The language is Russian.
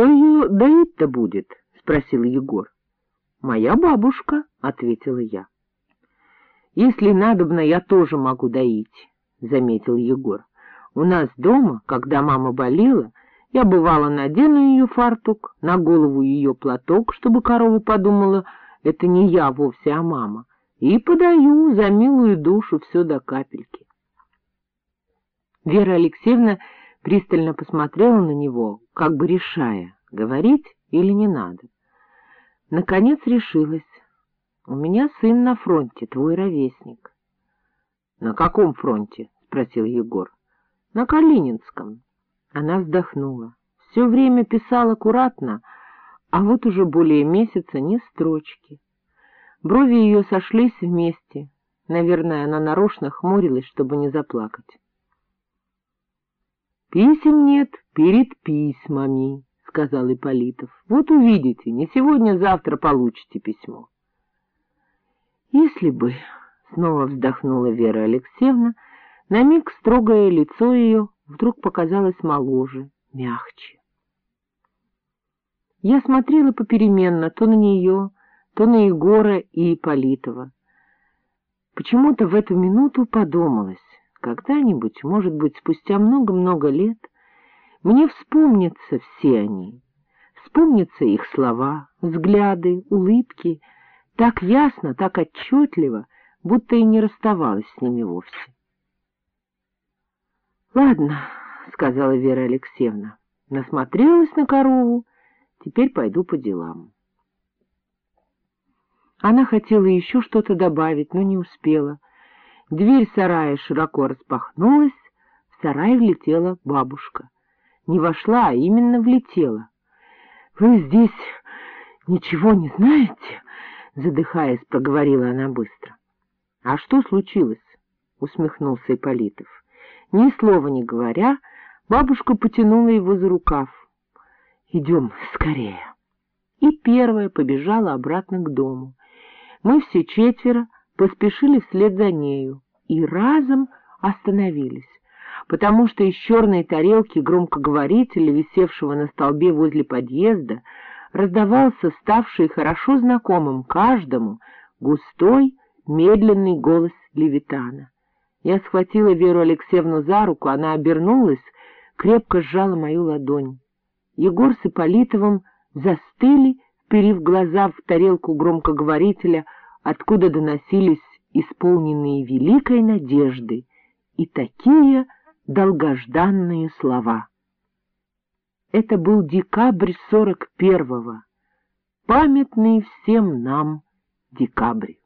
кто ее доить-то будет? — спросил Егор. — Моя бабушка, — ответила я. — Если надобно, я тоже могу доить, — заметил Егор. — У нас дома, когда мама болела, я, бывало, надену ее фартук, на голову ее платок, чтобы корова подумала, это не я вовсе, а мама, и подаю за милую душу все до капельки. Вера Алексеевна пристально посмотрела на него, как бы решая, говорить или не надо. Наконец решилась. — У меня сын на фронте, твой ровесник. — На каком фронте? — спросил Егор. — На Калининском. Она вздохнула. Все время писал аккуратно, а вот уже более месяца ни строчки. Брови ее сошлись вместе. Наверное, она нарочно хмурилась, чтобы не заплакать. — Писем нет перед письмами, — сказал Ипполитов. — Вот увидите, не сегодня-завтра получите письмо. — Если бы, — снова вздохнула Вера Алексеевна, на миг строгое лицо ее вдруг показалось моложе, мягче. Я смотрела попеременно то на нее, то на Егора и Ипполитова. Почему-то в эту минуту подумалось, когда-нибудь, может быть, спустя много-много лет, мне вспомнятся все они, вспомнятся их слова, взгляды, улыбки, так ясно, так отчетливо, будто и не расставалась с ними вовсе. — Ладно, — сказала Вера Алексеевна, — насмотрелась на корову, теперь пойду по делам. Она хотела еще что-то добавить, но не успела — Дверь сарая широко распахнулась, в сарай влетела бабушка. Не вошла, а именно влетела. — Вы здесь ничего не знаете? — задыхаясь, проговорила она быстро. — А что случилось? — усмехнулся Ипполитов. Ни слова не говоря, бабушка потянула его за рукав. — Идем скорее. И первая побежала обратно к дому. Мы все четверо поспешили вслед за нею и разом остановились, потому что из черной тарелки громкоговорителя, висевшего на столбе возле подъезда, раздавался ставший хорошо знакомым каждому густой, медленный голос Левитана. Я схватила Веру Алексеевну за руку, она обернулась, крепко сжала мою ладонь. Егор с Ипполитовым застыли, вперив глаза в тарелку громкоговорителя, откуда доносились исполненные великой надежды и такие долгожданные слова. Это был декабрь сорок первого, памятный всем нам декабрь.